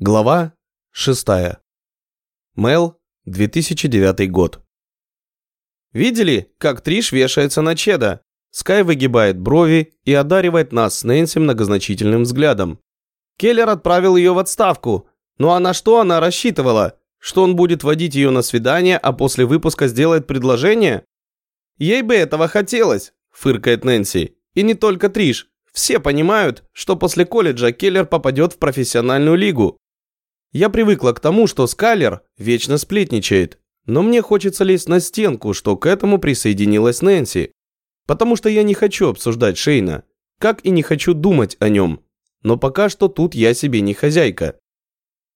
Глава 6. Мел, 2009 год. Видели, как Триш вешается на Чеда? Скай выгибает брови и одаривает нас с Нэнси многозначительным взглядом. Келлер отправил ее в отставку. Ну а на что она рассчитывала? Что он будет водить ее на свидание, а после выпуска сделает предложение? Ей бы этого хотелось, фыркает Нэнси. И не только Триш. Все понимают, что после колледжа Келлер попадет в профессиональную лигу. Я привыкла к тому, что Скайлер вечно сплетничает, но мне хочется лезть на стенку, что к этому присоединилась Нэнси. Потому что я не хочу обсуждать Шейна, как и не хочу думать о нем. Но пока что тут я себе не хозяйка.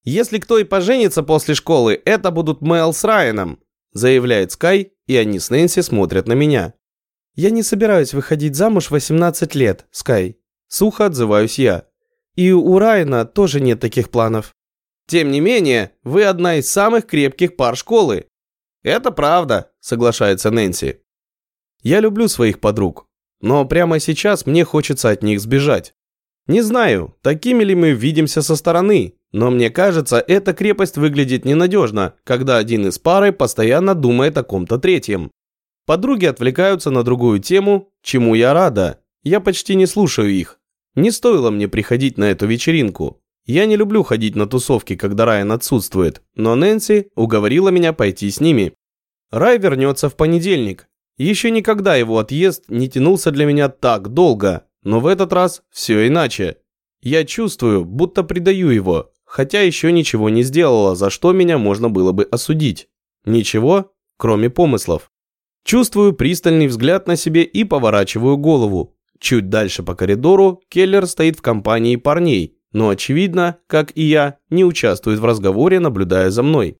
Если кто и поженится после школы, это будут Мэл с Райаном, заявляет Скай, и они с Нэнси смотрят на меня. Я не собираюсь выходить замуж в 18 лет, Скай. Сухо отзываюсь я. И у Райана тоже нет таких планов. Тем не менее, вы одна из самых крепких пар школы. Это правда, соглашается Нэнси. Я люблю своих подруг, но прямо сейчас мне хочется от них сбежать. Не знаю, такими ли мы видимся со стороны, но мне кажется, эта крепость выглядит ненадежно, когда один из пары постоянно думает о ком-то третьем. Подруги отвлекаются на другую тему, чему я рада. Я почти не слушаю их. Не стоило мне приходить на эту вечеринку. Я не люблю ходить на тусовки, когда Райан отсутствует, но Нэнси уговорила меня пойти с ними. Рай вернется в понедельник. Еще никогда его отъезд не тянулся для меня так долго, но в этот раз все иначе. Я чувствую, будто предаю его, хотя еще ничего не сделала, за что меня можно было бы осудить. Ничего, кроме помыслов. Чувствую пристальный взгляд на себе и поворачиваю голову. Чуть дальше по коридору Келлер стоит в компании парней, но, очевидно, как и я, не участвует в разговоре, наблюдая за мной.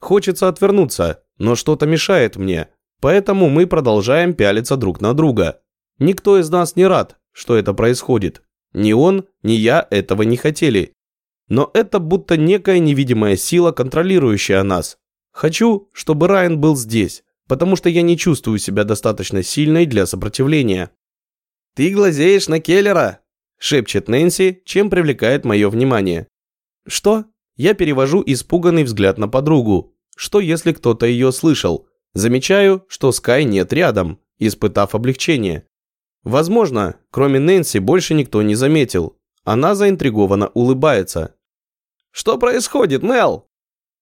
Хочется отвернуться, но что-то мешает мне, поэтому мы продолжаем пялиться друг на друга. Никто из нас не рад, что это происходит. Ни он, ни я этого не хотели. Но это будто некая невидимая сила, контролирующая нас. Хочу, чтобы Райан был здесь, потому что я не чувствую себя достаточно сильной для сопротивления. «Ты глазеешь на Келлера?» Шепчет Нэнси, чем привлекает мое внимание. Что? Я перевожу испуганный взгляд на подругу. Что если кто-то ее слышал? Замечаю, что Скай нет рядом, испытав облегчение. Возможно, кроме Нэнси больше никто не заметил. Она заинтригованно улыбается. «Что происходит, Мел?»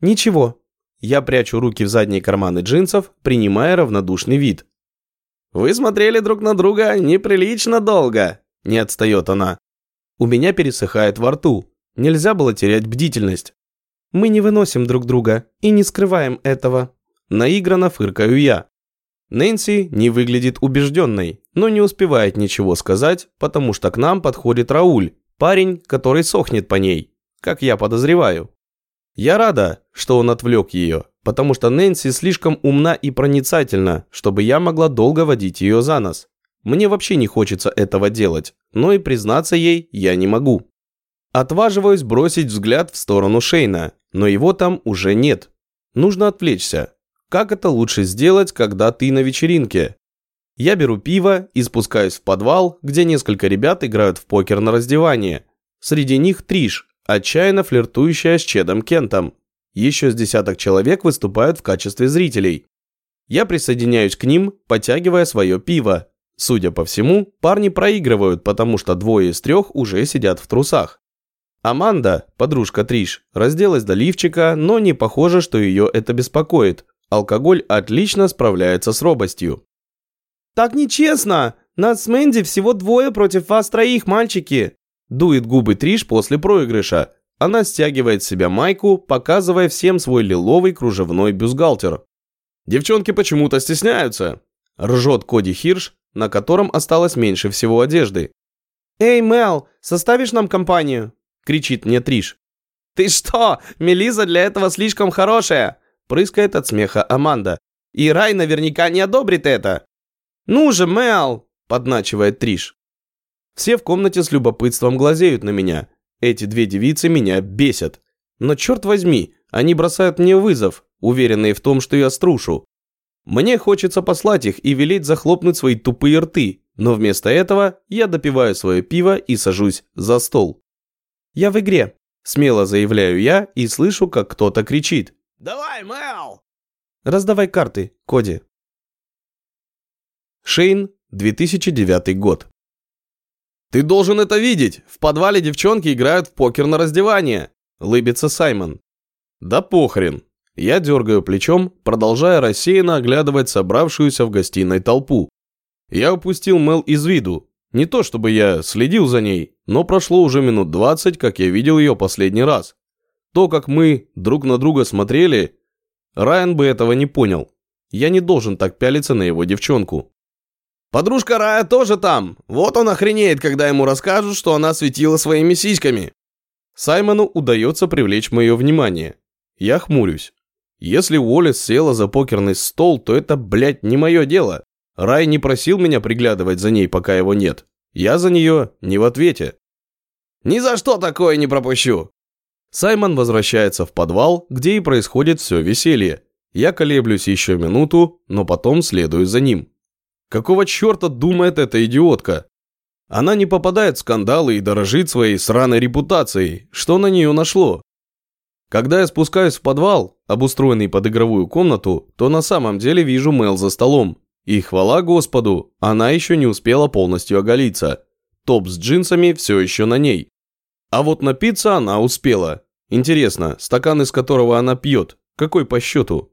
«Ничего». Я прячу руки в задние карманы джинсов, принимая равнодушный вид. «Вы смотрели друг на друга неприлично долго», не отстает она. У меня пересыхает во рту. Нельзя было терять бдительность. Мы не выносим друг друга и не скрываем этого. Наигранно фыркаю я. Нэнси не выглядит убежденной, но не успевает ничего сказать, потому что к нам подходит Рауль, парень, который сохнет по ней, как я подозреваю. Я рада, что он отвлек ее, потому что Нэнси слишком умна и проницательна, чтобы я могла долго водить ее за нос. Мне вообще не хочется этого делать, но и признаться ей я не могу. Отваживаюсь бросить взгляд в сторону Шейна, но его там уже нет. Нужно отвлечься. Как это лучше сделать, когда ты на вечеринке? Я беру пиво и спускаюсь в подвал, где несколько ребят играют в покер на раздевание. Среди них Триш, отчаянно флиртующая с Чедом Кентом. Еще с десяток человек выступают в качестве зрителей. Я присоединяюсь к ним, потягивая свое пиво, Судя по всему, парни проигрывают, потому что двое из трех уже сидят в трусах. Аманда, подружка Триш, разделась до лифчика, но не похоже, что ее это беспокоит. Алкоголь отлично справляется с робостью. «Так нечестно! Нас с Мэнди всего двое против вас троих, мальчики!» Дует губы Триш после проигрыша. Она стягивает с себя майку, показывая всем свой лиловый кружевной бюстгальтер. «Девчонки почему-то стесняются!» Ржет Коди Хирш, на котором осталось меньше всего одежды. «Эй, Мел, составишь нам компанию?» – кричит мне Триш. «Ты что, Мелиза для этого слишком хорошая?» – прыскает от смеха Аманда. «И Рай наверняка не одобрит это». «Ну же, Мел!» – подначивает Триш. Все в комнате с любопытством глазеют на меня. Эти две девицы меня бесят. Но черт возьми, они бросают мне вызов, уверенные в том, что я струшу. Мне хочется послать их и велеть захлопнуть свои тупые рты, но вместо этого я допиваю свое пиво и сажусь за стол. Я в игре. Смело заявляю я и слышу, как кто-то кричит. «Давай, Мэл!» Раздавай карты, Коди. Шейн, 2009 год. «Ты должен это видеть! В подвале девчонки играют в покер на раздевание!» Лыбится Саймон. «Да похрен!» Я дергаю плечом, продолжая рассеянно оглядывать собравшуюся в гостиной толпу. Я упустил Мел из виду. Не то чтобы я следил за ней, но прошло уже минут двадцать, как я видел ее последний раз. То, как мы друг на друга смотрели, Райан бы этого не понял. Я не должен так пялиться на его девчонку. Подружка Рая тоже там. Вот он охренеет, когда ему расскажут, что она светила своими сиськами. Саймону удается привлечь мое внимание. Я хмурюсь. Если Уоллес села за покерный стол, то это, блядь, не мое дело. Рай не просил меня приглядывать за ней, пока его нет. Я за нее не в ответе. Ни за что такое не пропущу. Саймон возвращается в подвал, где и происходит все веселье. Я колеблюсь еще минуту, но потом следую за ним. Какого черта думает эта идиотка? Она не попадает в скандалы и дорожит своей сраной репутацией. Что на нее нашло? Когда я спускаюсь в подвал, обустроенный под игровую комнату, то на самом деле вижу Мел за столом. И хвала Господу, она еще не успела полностью оголиться. Топ с джинсами все еще на ней. А вот напиться она успела. Интересно, стакан из которого она пьет, какой по счету?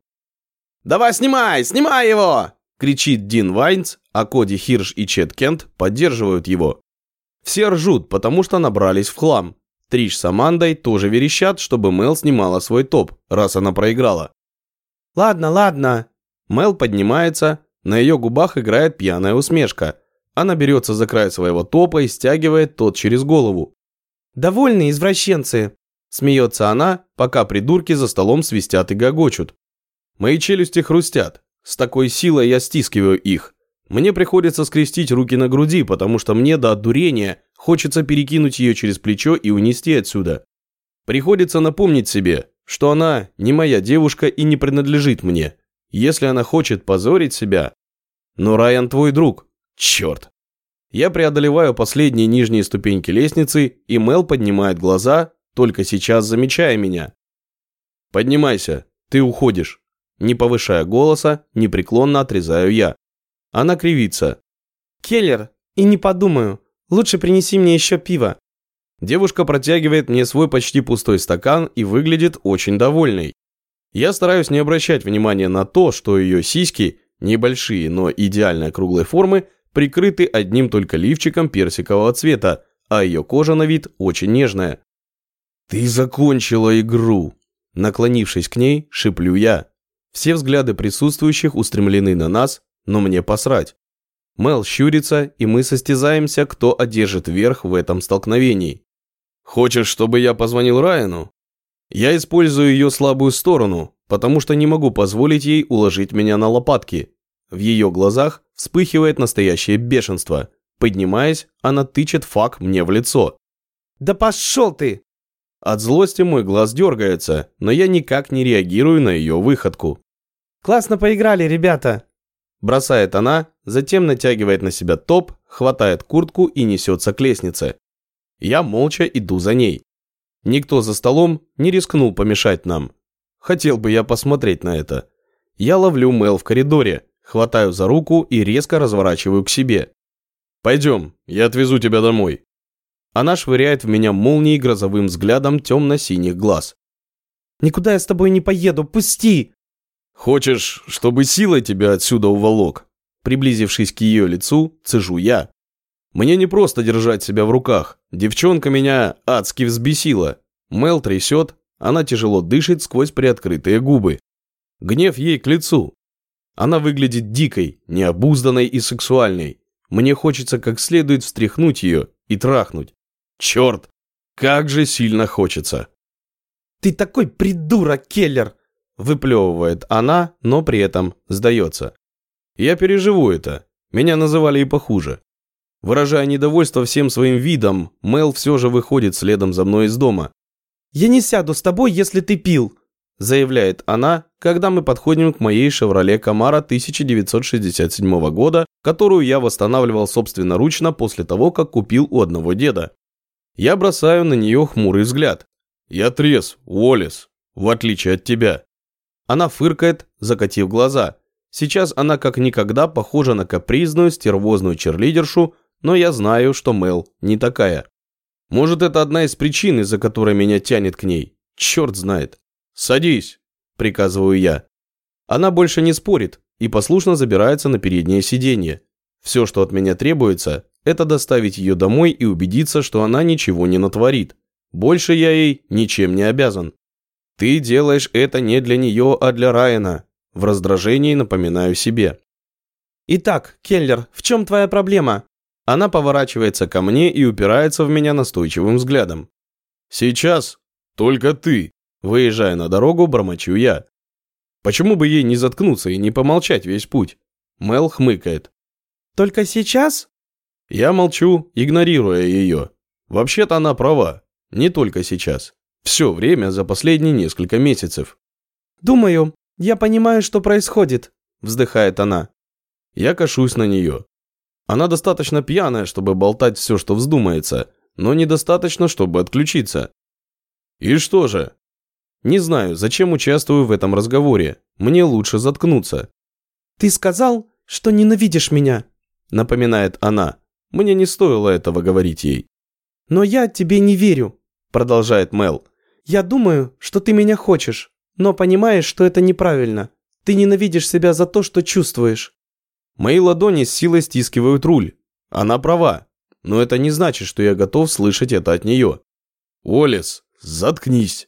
«Давай снимай, снимай его!» кричит Дин Вайнс, а Коди Хирш и Чет Кент поддерживают его. Все ржут, потому что набрались в хлам. Триш с Амандой тоже верещат, чтобы Мел снимала свой топ, раз она проиграла. «Ладно, ладно». Мел поднимается, на ее губах играет пьяная усмешка. Она берется за край своего топа и стягивает тот через голову. «Довольные извращенцы!» Смеется она, пока придурки за столом свистят и гогочут. Мои челюсти хрустят. С такой силой я стискиваю их. Мне приходится скрестить руки на груди, потому что мне до одурения хочется перекинуть ее через плечо и унести отсюда. Приходится напомнить себе, что она не моя девушка и не принадлежит мне. Если она хочет позорить себя... Но Райан твой друг. Черт. Я преодолеваю последние нижние ступеньки лестницы, и Мел поднимает глаза, только сейчас замечая меня. «Поднимайся, ты уходишь». Не повышая голоса, непреклонно отрезаю я. Она кривится. «Келлер, и не подумаю. Лучше принеси мне еще пиво». Девушка протягивает мне свой почти пустой стакан и выглядит очень довольной. Я стараюсь не обращать внимания на то, что ее сиськи, небольшие, но идеально круглой формы, прикрыты одним только лифчиком персикового цвета, а ее кожа на вид очень нежная. «Ты закончила игру!» Наклонившись к ней, шиплю я. Все взгляды присутствующих устремлены на нас, но мне посрать. Мел щурится, и мы состязаемся, кто одержит верх в этом столкновении. «Хочешь, чтобы я позвонил Райану?» Я использую ее слабую сторону, потому что не могу позволить ей уложить меня на лопатки. В ее глазах вспыхивает настоящее бешенство. Поднимаясь, она тычет фак мне в лицо. «Да пошел ты!» От злости мой глаз дергается, но я никак не реагирую на ее выходку. «Классно поиграли, ребята!» Бросает она, затем натягивает на себя топ, хватает куртку и несется к лестнице. Я молча иду за ней. Никто за столом не рискнул помешать нам. Хотел бы я посмотреть на это. Я ловлю Мел в коридоре, хватаю за руку и резко разворачиваю к себе. «Пойдем, я отвезу тебя домой». Она швыряет в меня молнией грозовым взглядом темно-синих глаз. «Никуда я с тобой не поеду, пусти!» «Хочешь, чтобы силой тебя отсюда уволок?» Приблизившись к ее лицу, цежу я. Мне не просто держать себя в руках. Девчонка меня адски взбесила. Мел трясет, она тяжело дышит сквозь приоткрытые губы. Гнев ей к лицу. Она выглядит дикой, необузданной и сексуальной. Мне хочется как следует встряхнуть ее и трахнуть. Черт, как же сильно хочется. «Ты такой придурок, Келлер!» Выплевывает она, но при этом сдается. Я переживу это. Меня называли и похуже. Выражая недовольство всем своим видом, Мел все же выходит следом за мной из дома. «Я не сяду с тобой, если ты пил», заявляет она, когда мы подходим к моей «Шевроле Камара» 1967 года, которую я восстанавливал собственноручно после того, как купил у одного деда. Я бросаю на нее хмурый взгляд. Я трезв, Уоллес, в отличие от тебя. Она фыркает, закатив глаза. Сейчас она как никогда похожа на капризную, стервозную черлидершу, но я знаю, что Мел не такая. Может, это одна из причин, из-за которой меня тянет к ней. Черт знает. «Садись», – приказываю я. Она больше не спорит и послушно забирается на переднее сиденье. Все, что от меня требуется, это доставить ее домой и убедиться, что она ничего не натворит. Больше я ей ничем не обязан. Ты делаешь это не для нее, а для Райана. В раздражении напоминаю себе. Итак, Келлер, в чем твоя проблема? Она поворачивается ко мне и упирается в меня настойчивым взглядом. Сейчас только ты. Выезжая на дорогу, бормочу я. Почему бы ей не заткнуться и не помолчать весь путь? Мел хмыкает. Только сейчас? Я молчу, игнорируя ее. Вообще-то она права. Не только сейчас. Все время за последние несколько месяцев. «Думаю, я понимаю, что происходит», – вздыхает она. Я кашусь на нее. Она достаточно пьяная, чтобы болтать все, что вздумается, но недостаточно, чтобы отключиться. И что же? Не знаю, зачем участвую в этом разговоре. Мне лучше заткнуться. «Ты сказал, что ненавидишь меня», – напоминает она. Мне не стоило этого говорить ей. «Но я тебе не верю», – продолжает Мел. Я думаю, что ты меня хочешь, но понимаешь, что это неправильно. Ты ненавидишь себя за то, что чувствуешь. Мои ладони с силой стискивают руль. Она права, но это не значит, что я готов слышать это от нее. Олес, заткнись.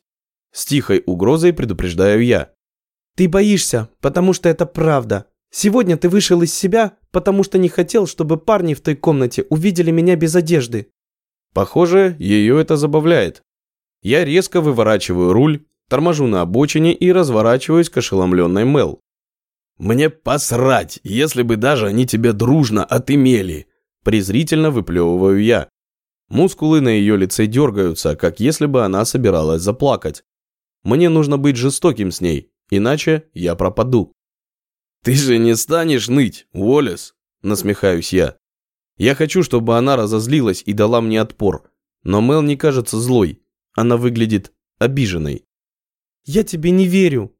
С тихой угрозой предупреждаю я. Ты боишься, потому что это правда. Сегодня ты вышел из себя, потому что не хотел, чтобы парни в той комнате увидели меня без одежды. Похоже, ее это забавляет. Я резко выворачиваю руль, торможу на обочине и разворачиваюсь к ошеломленной Мел. «Мне посрать, если бы даже они тебя дружно отымели!» Презрительно выплевываю я. Мускулы на ее лице дергаются, как если бы она собиралась заплакать. Мне нужно быть жестоким с ней, иначе я пропаду. «Ты же не станешь ныть, Уоллес!» – насмехаюсь я. Я хочу, чтобы она разозлилась и дала мне отпор, но Мел не кажется злой, она выглядит обиженной. «Я тебе не верю!»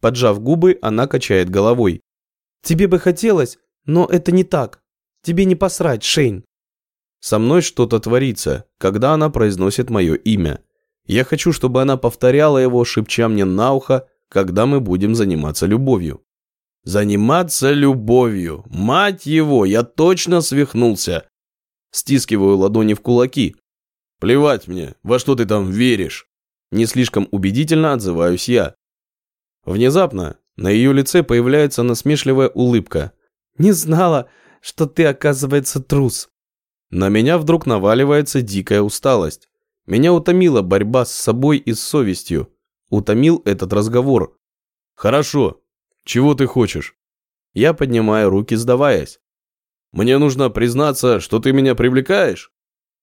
Поджав губы, она качает головой. «Тебе бы хотелось, но это не так. Тебе не посрать, Шейн!» Со мной что-то творится, когда она произносит мое имя. Я хочу, чтобы она повторяла его, шепча мне на ухо, когда мы будем заниматься любовью. Заниматься любовью. Мать его, я точно свихнулся. Стискиваю ладони в кулаки, Плевать мне, во что ты там веришь. Не слишком убедительно отзываюсь я. Внезапно на ее лице появляется насмешливая улыбка. «Не знала, что ты, оказывается, трус». На меня вдруг наваливается дикая усталость. Меня утомила борьба с собой и с совестью. Утомил этот разговор. «Хорошо. Чего ты хочешь?» Я поднимаю руки, сдаваясь. «Мне нужно признаться, что ты меня привлекаешь?»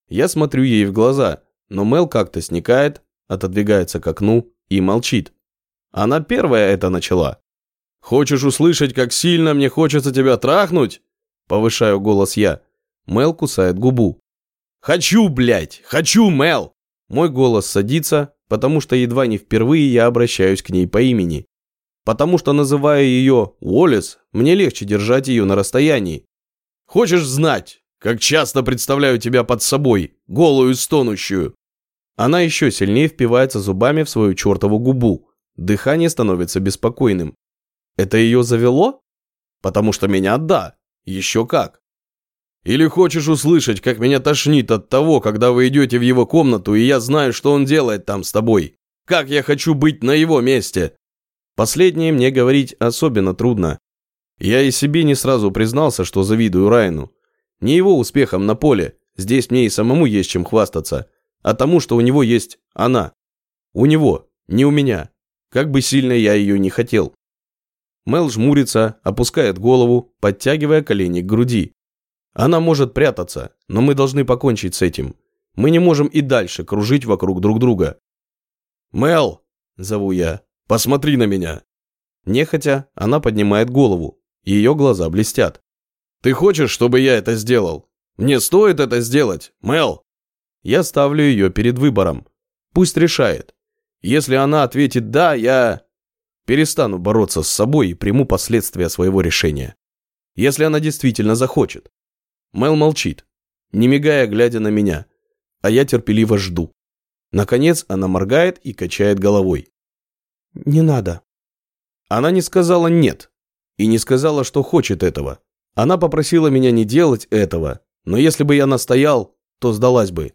Я смотрю ей в глаза, но Мел как-то сникает, отодвигается к окну и молчит. Она первая это начала. «Хочешь услышать, как сильно мне хочется тебя трахнуть?» Повышаю голос я. Мел кусает губу. «Хочу, блядь! Хочу, Мел!» Мой голос садится, потому что едва не впервые я обращаюсь к ней по имени. Потому что, называя ее Уоллес, мне легче держать ее на расстоянии. «Хочешь знать, как часто представляю тебя под собой, голую и стонущую!» Она еще сильнее впивается зубами в свою чертову губу. Дыхание становится беспокойным. Это ее завело? Потому что меня да. Еще как. Или хочешь услышать, как меня тошнит от того, когда вы идете в его комнату, и я знаю, что он делает там с тобой? Как я хочу быть на его месте? Последнее мне говорить особенно трудно. Я и себе не сразу признался, что завидую Райну. Не его успехом на поле, здесь мне и самому есть чем хвастаться, а тому, что у него есть она. У него, не у меня. Как бы сильно я ее не хотел. Мел жмурится, опускает голову, подтягивая колени к груди. Она может прятаться, но мы должны покончить с этим. Мы не можем и дальше кружить вокруг друг друга. «Мел!» – зову я. «Посмотри на меня!» Нехотя, она поднимает голову. Ее глаза блестят. Ты хочешь, чтобы я это сделал? Мне стоит это сделать, Мел?» Я ставлю ее перед выбором. Пусть решает. Если она ответит «да», я перестану бороться с собой и приму последствия своего решения. Если она действительно захочет. Мел молчит, не мигая, глядя на меня, а я терпеливо жду. Наконец она моргает и качает головой. «Не надо». Она не сказала «нет» и не сказала, что хочет этого. Она попросила меня не делать этого, но если бы я настоял, то сдалась бы.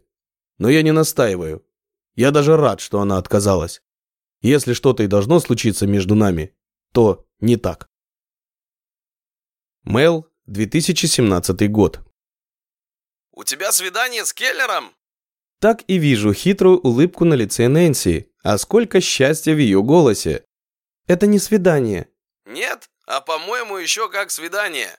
Но я не настаиваю. Я даже рад, что она отказалась. Если что-то и должно случиться между нами, то не так. Мэл, 2017 год. «У тебя свидание с Келлером?» Так и вижу хитрую улыбку на лице Нэнси, а сколько счастья в ее голосе. Это не свидание. Нет, а по-моему еще как свидание.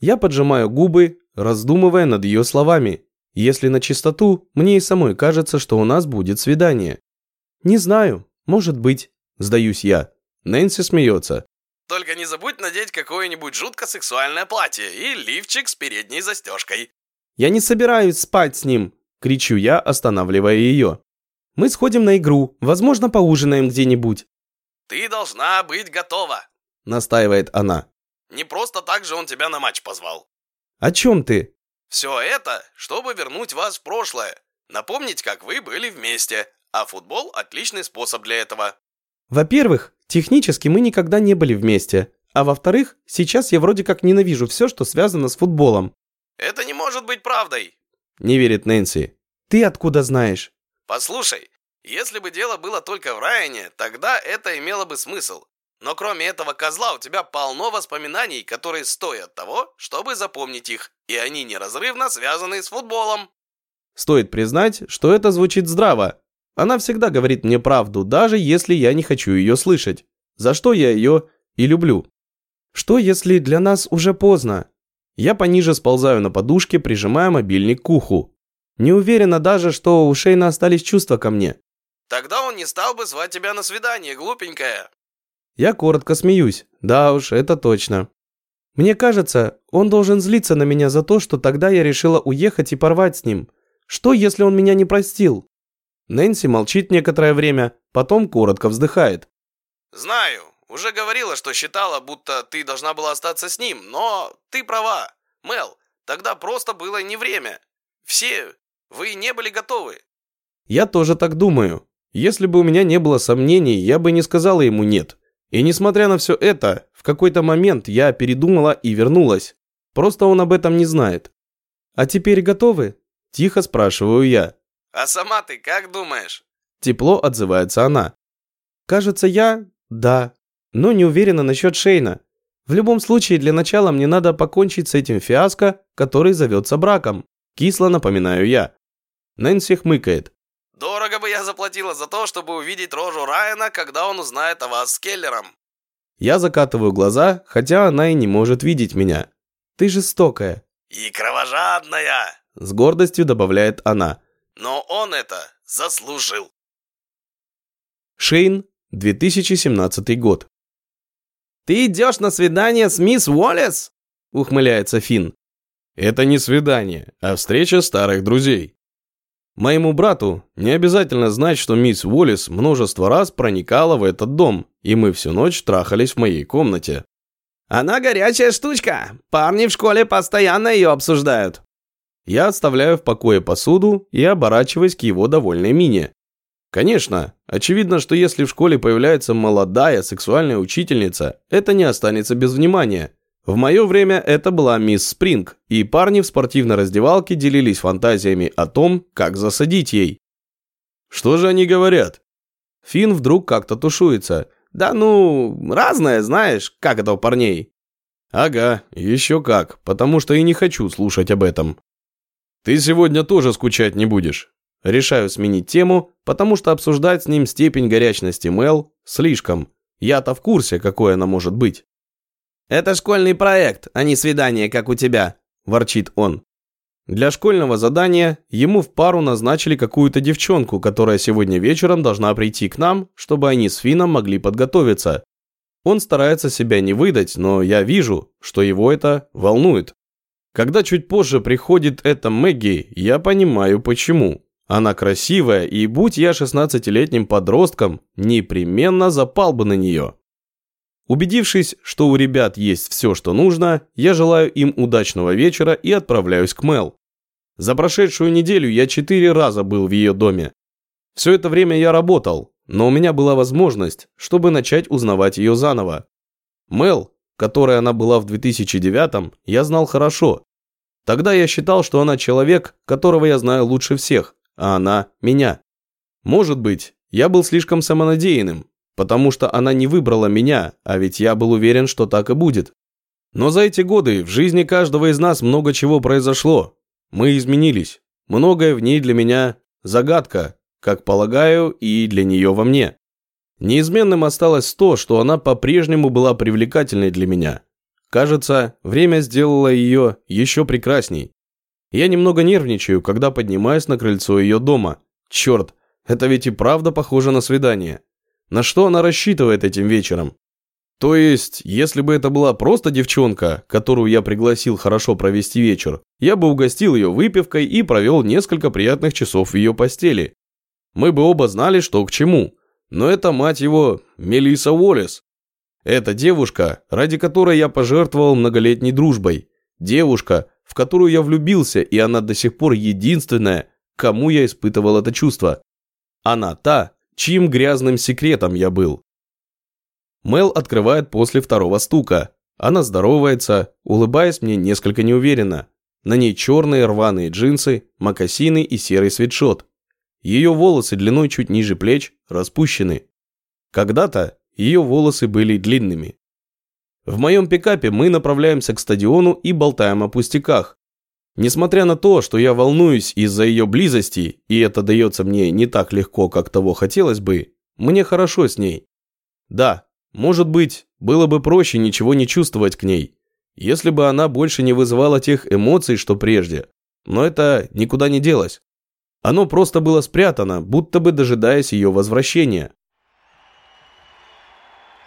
Я поджимаю губы, раздумывая над ее словами. Если на чистоту, мне и самой кажется, что у нас будет свидание. Не знаю, может быть, сдаюсь я. Нэнси смеется. Только не забудь надеть какое-нибудь жутко сексуальное платье и лифчик с передней застежкой. Я не собираюсь спать с ним, кричу я, останавливая ее. Мы сходим на игру, возможно, поужинаем где-нибудь. Ты должна быть готова, настаивает она. Не просто так же он тебя на матч позвал. О чем ты? Все это, чтобы вернуть вас в прошлое. Напомнить, как вы были вместе. А футбол – отличный способ для этого. Во-первых, технически мы никогда не были вместе. А во-вторых, сейчас я вроде как ненавижу все, что связано с футболом. Это не может быть правдой. Не верит Нэнси. Ты откуда знаешь? Послушай, если бы дело было только в Райане, тогда это имело бы смысл. Но кроме этого козла у тебя полно воспоминаний, которые стоят того, чтобы запомнить их, и они неразрывно связаны с футболом. Стоит признать, что это звучит здраво. Она всегда говорит мне правду, даже если я не хочу ее слышать. За что я ее и люблю. Что если для нас уже поздно? Я пониже сползаю на подушке, прижимая мобильник к уху. Не уверена даже, что у Шейна остались чувства ко мне. Тогда он не стал бы звать тебя на свидание, глупенькая. Я коротко смеюсь. Да уж, это точно. Мне кажется, он должен злиться на меня за то, что тогда я решила уехать и порвать с ним. Что, если он меня не простил? Нэнси молчит некоторое время, потом коротко вздыхает. «Знаю, уже говорила, что считала, будто ты должна была остаться с ним, но ты права. Мел, тогда просто было не время. Все, вы не были готовы». «Я тоже так думаю. Если бы у меня не было сомнений, я бы не сказала ему «нет». И несмотря на все это, в какой-то момент я передумала и вернулась. Просто он об этом не знает. «А теперь готовы?» – тихо спрашиваю я. «А сама ты как думаешь?» Тепло отзывается она. «Кажется, я... да. Но не уверена насчет Шейна. В любом случае, для начала мне надо покончить с этим фиаско, который зовется браком. Кисло напоминаю я. Нэнси хмыкает. Дорого бы я заплатила за то, чтобы увидеть рожу Райана, когда он узнает о вас с Келлером. Я закатываю глаза, хотя она и не может видеть меня. Ты жестокая. И кровожадная. С гордостью добавляет она. Но он это заслужил. Шейн, 2017 год. «Ты идешь на свидание с мисс Уоллес?» – ухмыляется Финн. «Это не свидание, а встреча старых друзей. Моему брату не обязательно знать, что мисс Уоллес множество раз проникала в этот дом, и мы всю ночь трахались в моей комнате. Она горячая штучка. Парни в школе постоянно ее обсуждают. Я оставляю в покое посуду и оборачиваюсь к его довольной мине. Конечно, очевидно, что если в школе появляется молодая сексуальная учительница, это не останется без внимания. В мое время это была мисс Спринг, и парни в спортивной раздевалке делились фантазиями о том, как засадить ей. Что же они говорят? Финн вдруг как-то тушуется. Да ну, разное, знаешь, как это у парней. Ага, еще как, потому что и не хочу слушать об этом. Ты сегодня тоже скучать не будешь. Решаю сменить тему, потому что обсуждать с ним степень горячности Мел слишком. Я-то в курсе, какой она может быть. «Это школьный проект, а не свидание, как у тебя», – ворчит он. Для школьного задания ему в пару назначили какую-то девчонку, которая сегодня вечером должна прийти к нам, чтобы они с Фином могли подготовиться. Он старается себя не выдать, но я вижу, что его это волнует. Когда чуть позже приходит эта Мэгги, я понимаю почему. Она красивая, и будь я 16-летним подростком, непременно запал бы на нее. Убедившись, что у ребят есть все, что нужно, я желаю им удачного вечера и отправляюсь к Мел. За прошедшую неделю я четыре раза был в ее доме. Все это время я работал, но у меня была возможность, чтобы начать узнавать ее заново. Мел, которой она была в 2009 я знал хорошо. Тогда я считал, что она человек, которого я знаю лучше всех, а она – меня. Может быть, я был слишком самонадеянным, потому что она не выбрала меня, а ведь я был уверен, что так и будет. Но за эти годы в жизни каждого из нас много чего произошло. Мы изменились. Многое в ней для меня – загадка, как полагаю, и для нее во мне. Неизменным осталось то, что она по-прежнему была привлекательной для меня. Кажется, время сделало ее еще прекрасней. Я немного нервничаю, когда поднимаюсь на крыльцо ее дома. Черт, это ведь и правда похоже на свидание. На что она рассчитывает этим вечером? То есть, если бы это была просто девчонка, которую я пригласил хорошо провести вечер, я бы угостил ее выпивкой и провел несколько приятных часов в ее постели. Мы бы оба знали, что к чему. Но это, мать его, Мелисса Уоллес. Это девушка, ради которой я пожертвовал многолетней дружбой. Девушка, в которую я влюбился, и она до сих пор единственная, кому я испытывал это чувство. Она та, чьим грязным секретом я был. Мел открывает после второго стука. Она здоровается, улыбаясь мне несколько неуверенно. На ней черные рваные джинсы, мокасины и серый свитшот. Ее волосы длиной чуть ниже плеч распущены. Когда-то ее волосы были длинными. В моем пикапе мы направляемся к стадиону и болтаем о пустяках. Несмотря на то, что я волнуюсь из-за ее близости, и это дается мне не так легко, как того хотелось бы, мне хорошо с ней. Да, может быть, было бы проще ничего не чувствовать к ней, если бы она больше не вызывала тех эмоций, что прежде. Но это никуда не делось. Оно просто было спрятано, будто бы дожидаясь ее возвращения.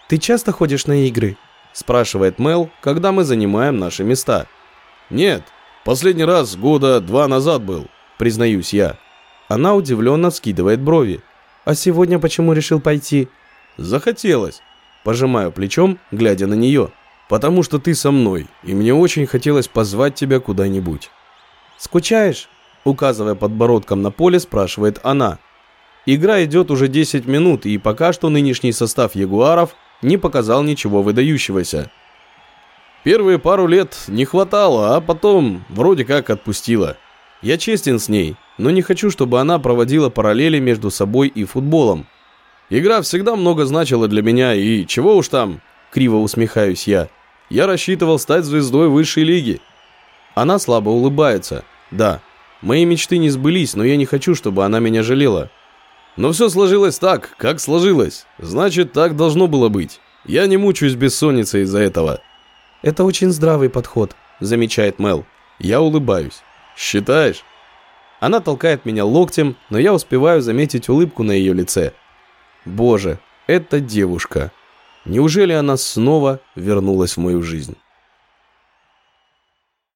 «Ты часто ходишь на игры?» – спрашивает Мел, когда мы занимаем наши места. «Нет, последний раз года два назад был», – признаюсь я. Она удивленно скидывает брови. «А сегодня почему решил пойти?» «Захотелось». Пожимаю плечом, глядя на нее. «Потому что ты со мной, и мне очень хотелось позвать тебя куда-нибудь». «Скучаешь?» Указывая подбородком на поле, спрашивает она. Игра идет уже 10 минут, и пока что нынешний состав Ягуаров не показал ничего выдающегося. Первые пару лет не хватало, а потом вроде как отпустила. Я честен с ней, но не хочу, чтобы она проводила параллели между собой и футболом. Игра всегда много значила для меня, и чего уж там, криво усмехаюсь я. Я рассчитывал стать звездой высшей лиги. Она слабо улыбается. Да, Мои мечты не сбылись, но я не хочу, чтобы она меня жалела. Но все сложилось так, как сложилось. Значит, так должно было быть. Я не мучаюсь бессонницей из-за этого. Это очень здравый подход, замечает Мел. Я улыбаюсь. Считаешь? Она толкает меня локтем, но я успеваю заметить улыбку на ее лице. Боже, это девушка. Неужели она снова вернулась в мою жизнь?